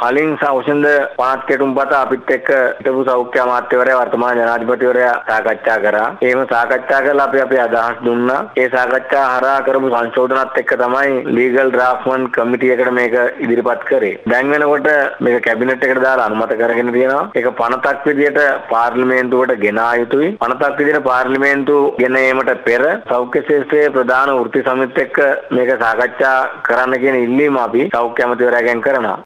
කලින් සෞෂන්ද පනත් කෙටුම්පත අපිත් එක්ක හිටපු සෞඛ්‍ය අමාත්‍යවරයා වර්තමාන ජනාධිපතිවරයා සාකච්ඡා කරා. එහෙම සාකච්ඡා කරලා අපි අපේ අදහස් දුන්නා. ඒ සාකච්ඡා හරහා කරපු සංශෝධනත් එක්ක තමයි ලීගල් ඩ්‍රාෆ්ට්මන්ට් කමිටි එකට මේක ඉදිරිපත් කරේ. දැන් වෙනකොට මේක කැබිනට් එකට දාලා අනුමත කරගෙන තියෙනවා. ඒක පනතක් විදියට පාර්ලිමේන්තුවට ගෙනා යුතුයි. පනතක් විදියට පාර්ලිමේන්තුව ගෙන ඒමට පෙර සෞඛ්‍ය ශාස්ත්‍රයේ ප්‍රධාන වෘත්ති සමිති එක්ක මේක සාකච්ඡා කරන්න කියන ඉල්ලීම අපි සෞඛ්‍ය අමාත්‍යවරයාගෙන් කරනවා.